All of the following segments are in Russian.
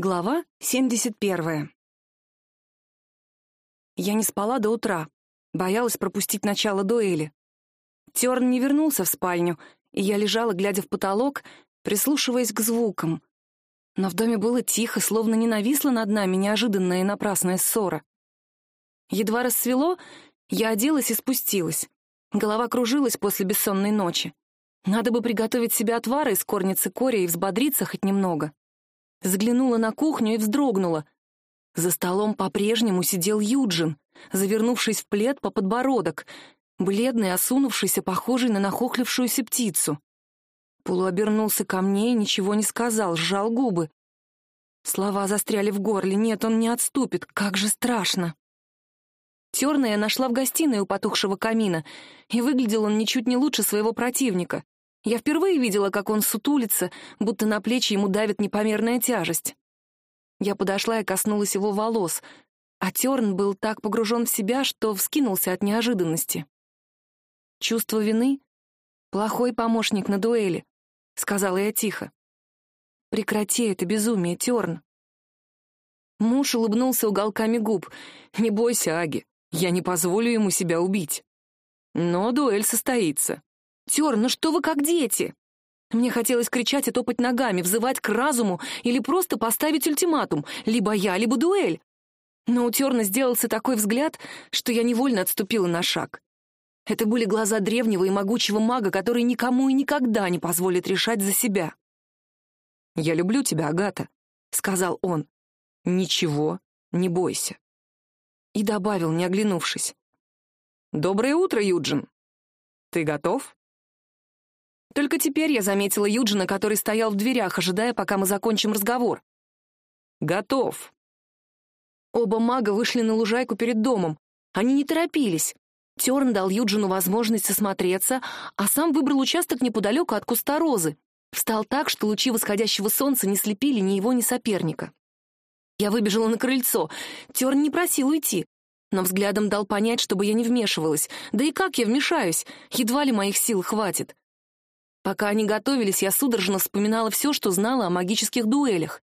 Глава 71. Я не спала до утра, боялась пропустить начало дуэли. Терн не вернулся в спальню, и я лежала, глядя в потолок, прислушиваясь к звукам. Но в доме было тихо, словно не нависла над нами неожиданная и напрасная ссора. Едва рассвело, я оделась и спустилась. Голова кружилась после бессонной ночи. Надо бы приготовить себе отвары из корницы кори и взбодриться хоть немного. Заглянула на кухню и вздрогнула. За столом по-прежнему сидел Юджин, завернувшись в плед по подбородок, бледный, осунувшийся, похожий на нахохлившуюся птицу. Полуобернулся ко мне и ничего не сказал, сжал губы. Слова застряли в горле. Нет, он не отступит. Как же страшно. Терна нашла в гостиной у потухшего камина, и выглядел он ничуть не лучше своего противника. Я впервые видела, как он сутулится, будто на плечи ему давит непомерная тяжесть. Я подошла и коснулась его волос, а Терн был так погружен в себя, что вскинулся от неожиданности. «Чувство вины — плохой помощник на дуэли», — сказала я тихо. «Прекрати это безумие, Терн». Муж улыбнулся уголками губ. «Не бойся, Аги, я не позволю ему себя убить. Но дуэль состоится. Тер, ну что вы как дети? Мне хотелось кричать и топать ногами, взывать к разуму или просто поставить ультиматум. Либо я, либо дуэль. Но у Терна сделался такой взгляд, что я невольно отступила на шаг. Это были глаза древнего и могучего мага, который никому и никогда не позволит решать за себя. «Я люблю тебя, Агата», — сказал он. «Ничего не бойся» и добавил, не оглянувшись. «Доброе утро, Юджин. Ты готов?» Только теперь я заметила Юджина, который стоял в дверях, ожидая, пока мы закончим разговор. «Готов». Оба мага вышли на лужайку перед домом. Они не торопились. Терн дал Юджину возможность осмотреться, а сам выбрал участок неподалеку от куста розы. Встал так, что лучи восходящего солнца не слепили ни его, ни соперника. Я выбежала на крыльцо. Терн не просил уйти, но взглядом дал понять, чтобы я не вмешивалась. Да и как я вмешаюсь? Едва ли моих сил хватит. Пока они готовились, я судорожно вспоминала все, что знала о магических дуэлях.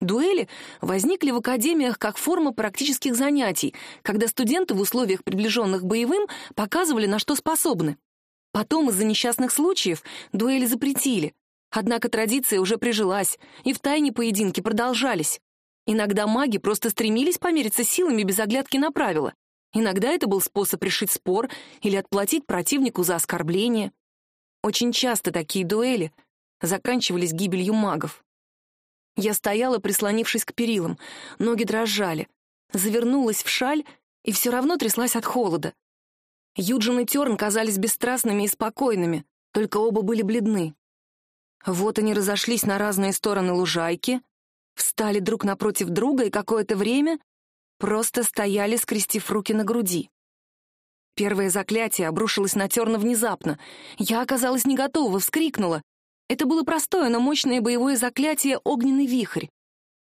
Дуэли возникли в академиях как форма практических занятий, когда студенты в условиях, приближенных боевым, показывали, на что способны. Потом из-за несчастных случаев дуэли запретили. Однако традиция уже прижилась, и в тайне поединки продолжались. Иногда маги просто стремились помериться силами без оглядки на правила. Иногда это был способ решить спор или отплатить противнику за оскорбление. Очень часто такие дуэли заканчивались гибелью магов. Я стояла, прислонившись к перилам, ноги дрожали, завернулась в шаль и все равно тряслась от холода. Юджин и Терн казались бесстрастными и спокойными, только оба были бледны. Вот они разошлись на разные стороны лужайки, встали друг напротив друга и какое-то время просто стояли, скрестив руки на груди. Первое заклятие обрушилось на Терна внезапно. Я оказалась не готова, вскрикнула. Это было простое, но мощное боевое заклятие «Огненный вихрь».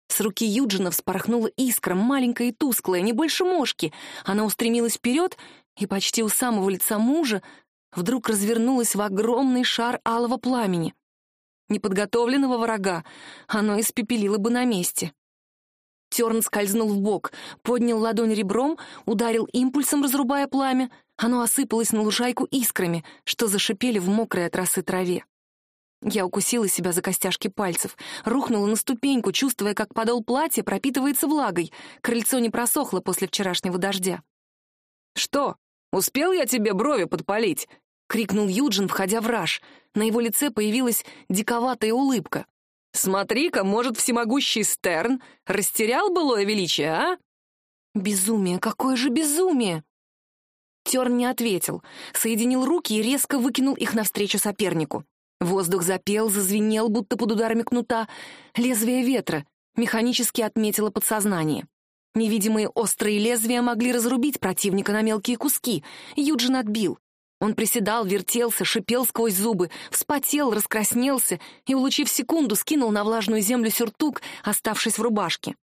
С руки Юджина вспорхнула искра, маленькая и тусклая, не больше мошки. Она устремилась вперед, и почти у самого лица мужа вдруг развернулась в огромный шар алого пламени. Неподготовленного врага оно испепелило бы на месте. Терн скользнул в бок, поднял ладонь ребром, ударил импульсом, разрубая пламя. Оно осыпалось на лужайку искрами, что зашипели в мокрой от траве. Я укусила себя за костяшки пальцев, рухнула на ступеньку, чувствуя, как подол платья пропитывается влагой. Крыльцо не просохло после вчерашнего дождя. «Что, успел я тебе брови подпалить?» — крикнул Юджин, входя в раж. На его лице появилась диковатая улыбка. «Смотри-ка, может, всемогущий Стерн растерял былое величие, а?» «Безумие, какое же безумие!» Терн не ответил, соединил руки и резко выкинул их навстречу сопернику. Воздух запел, зазвенел, будто под ударами кнута. Лезвие ветра механически отметило подсознание. Невидимые острые лезвия могли разрубить противника на мелкие куски. Юджин отбил. Он приседал, вертелся, шипел сквозь зубы, вспотел, раскраснелся и, улучив секунду, скинул на влажную землю сюртук, оставшись в рубашке.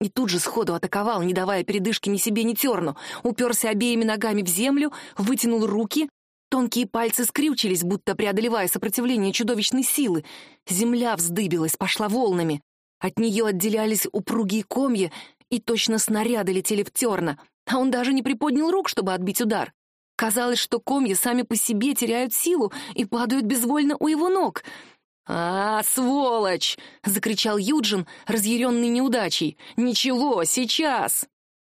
И тут же сходу атаковал, не давая передышки ни себе, ни терну, уперся обеими ногами в землю, вытянул руки, тонкие пальцы скрючились, будто преодолевая сопротивление чудовищной силы. Земля вздыбилась, пошла волнами. От нее отделялись упругие комья, и точно снаряды летели в терна, а он даже не приподнял рук, чтобы отбить удар. Казалось, что комья сами по себе теряют силу и падают безвольно у его ног. «А, сволочь!» — закричал Юджин, разъяренный неудачей. «Ничего, сейчас!»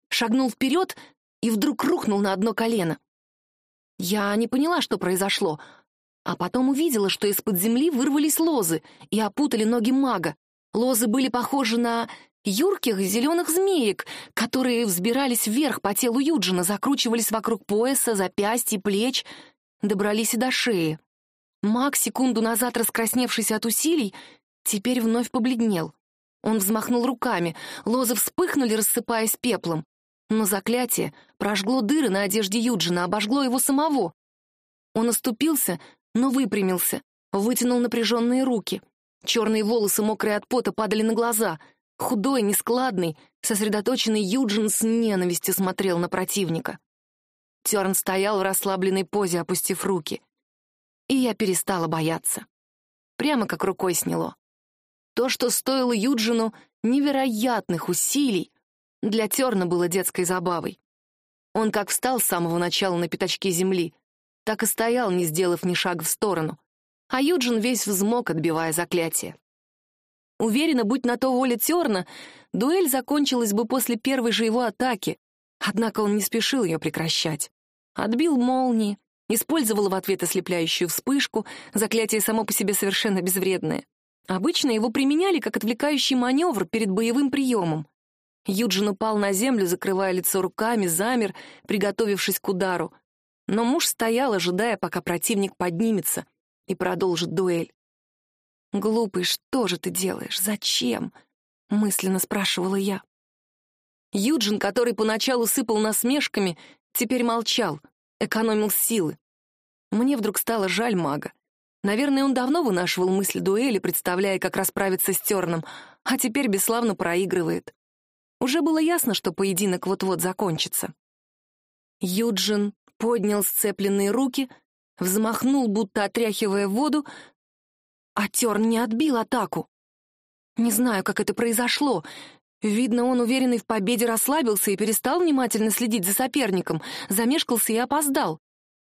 Шагнул вперед и вдруг рухнул на одно колено. Я не поняла, что произошло, а потом увидела, что из-под земли вырвались лозы и опутали ноги мага. Лозы были похожи на юрких зеленых змеек, которые взбирались вверх по телу Юджина, закручивались вокруг пояса, запястья, плеч, добрались и до шеи. Маг, секунду назад раскрасневшийся от усилий, теперь вновь побледнел. Он взмахнул руками, лозы вспыхнули, рассыпаясь пеплом. Но заклятие прожгло дыры на одежде Юджина, обожгло его самого. Он оступился, но выпрямился, вытянул напряженные руки. Черные волосы, мокрые от пота, падали на глаза. Худой, нескладный, сосредоточенный Юджин с ненавистью смотрел на противника. Терн стоял в расслабленной позе, опустив руки. И я перестала бояться. Прямо как рукой сняло. То, что стоило Юджину невероятных усилий, для Терна было детской забавой. Он как встал с самого начала на пятачке земли, так и стоял, не сделав ни шага в сторону. А Юджин весь взмок, отбивая заклятие. Уверена, будь на то воля Терна, дуэль закончилась бы после первой же его атаки, однако он не спешил ее прекращать. Отбил молнии, использовал в ответ ослепляющую вспышку, заклятие само по себе совершенно безвредное. Обычно его применяли как отвлекающий маневр перед боевым приемом. Юджин упал на землю, закрывая лицо руками, замер, приготовившись к удару. Но муж стоял, ожидая, пока противник поднимется и продолжит дуэль. «Глупый, что же ты делаешь? Зачем?» — мысленно спрашивала я. Юджин, который поначалу сыпал насмешками, теперь молчал, экономил силы. Мне вдруг стало жаль мага. Наверное, он давно вынашивал мысли дуэли, представляя, как расправиться с Терном, а теперь бесславно проигрывает. Уже было ясно, что поединок вот-вот закончится. Юджин поднял сцепленные руки, взмахнул, будто отряхивая воду, а Терн не отбил атаку. Не знаю, как это произошло. Видно, он, уверенный в победе, расслабился и перестал внимательно следить за соперником, замешкался и опоздал.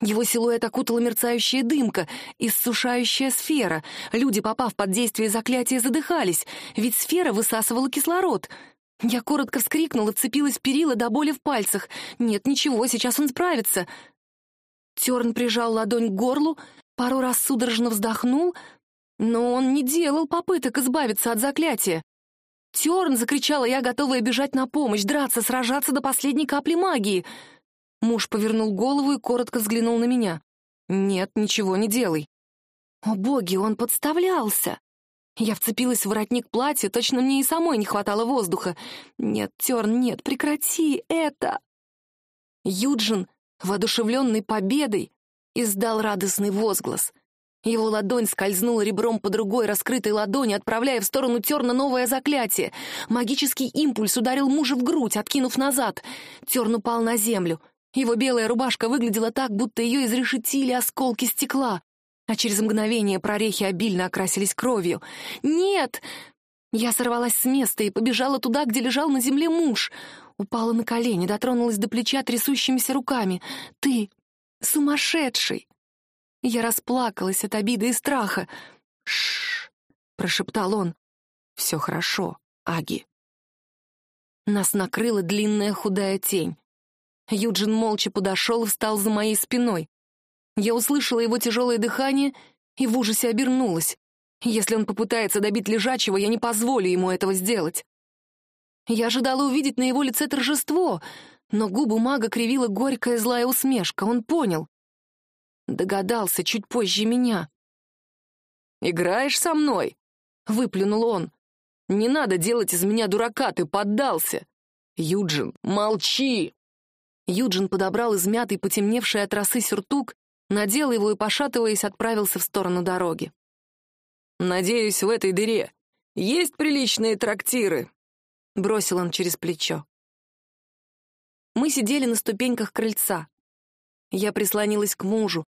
Его силуэт окутала мерцающая дымка, иссушающая сфера. Люди, попав под действие заклятия, задыхались, ведь сфера высасывала кислород — я коротко вскрикнула, цепилась в перила до боли в пальцах. Нет, ничего, сейчас он справится. Терн прижал ладонь к горлу, пару раз судорожно вздохнул, но он не делал попыток избавиться от заклятия. «Терн!» — закричала я, готовая бежать на помощь, драться, сражаться до последней капли магии. Муж повернул голову и коротко взглянул на меня. «Нет, ничего не делай». «О боги, он подставлялся!» Я вцепилась в воротник платья, точно мне и самой не хватало воздуха. «Нет, Терн, нет, прекрати это!» Юджин, воодушевленный победой, издал радостный возглас. Его ладонь скользнула ребром по другой раскрытой ладони, отправляя в сторону Терна новое заклятие. Магический импульс ударил мужа в грудь, откинув назад. Терн упал на землю. Его белая рубашка выглядела так, будто ее изрешетили осколки стекла а через мгновение прорехи обильно окрасились кровью. «Нет!» Я сорвалась с места и побежала туда, где лежал на земле муж. Упала на колени, дотронулась до плеча трясущимися руками. «Ты сумасшедший!» Я расплакалась от обиды и страха. «Шш!» — прошептал он. «Все хорошо, Аги». Нас накрыла длинная худая тень. Юджин молча подошел и встал за моей спиной. Я услышала его тяжелое дыхание и в ужасе обернулась. Если он попытается добить лежачего, я не позволю ему этого сделать. Я ожидала увидеть на его лице торжество, но губу мага кривила горькая злая усмешка. Он понял. Догадался чуть позже меня. «Играешь со мной?» — выплюнул он. «Не надо делать из меня дурака, ты поддался!» «Юджин, молчи!» Юджин подобрал измятый, потемневший от росы сюртук надел его и, пошатываясь, отправился в сторону дороги. «Надеюсь, в этой дыре есть приличные трактиры», — бросил он через плечо. Мы сидели на ступеньках крыльца. Я прислонилась к мужу.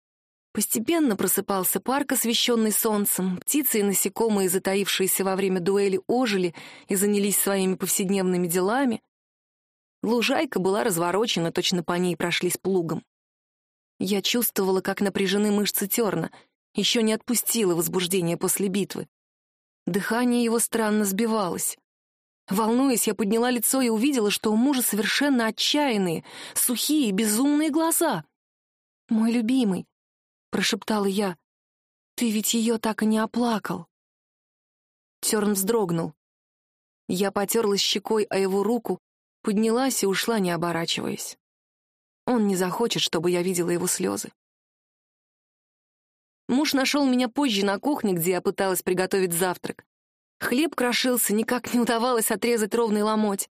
Постепенно просыпался парк, освещенный солнцем. Птицы и насекомые, затаившиеся во время дуэли, ожили и занялись своими повседневными делами. Лужайка была разворочена, точно по ней прошли с плугом. Я чувствовала, как напряжены мышцы терна, еще не отпустила возбуждение после битвы. Дыхание его странно сбивалось. Волнуясь, я подняла лицо и увидела, что у мужа совершенно отчаянные, сухие, безумные глаза. «Мой любимый», — прошептала я, — «ты ведь ее так и не оплакал». Терн вздрогнул. Я потерлась щекой о его руку, поднялась и ушла, не оборачиваясь. Он не захочет, чтобы я видела его слезы. Муж нашел меня позже на кухне, где я пыталась приготовить завтрак. Хлеб крошился, никак не удавалось отрезать ровный ломоть.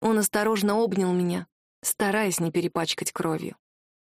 Он осторожно обнял меня, стараясь не перепачкать кровью.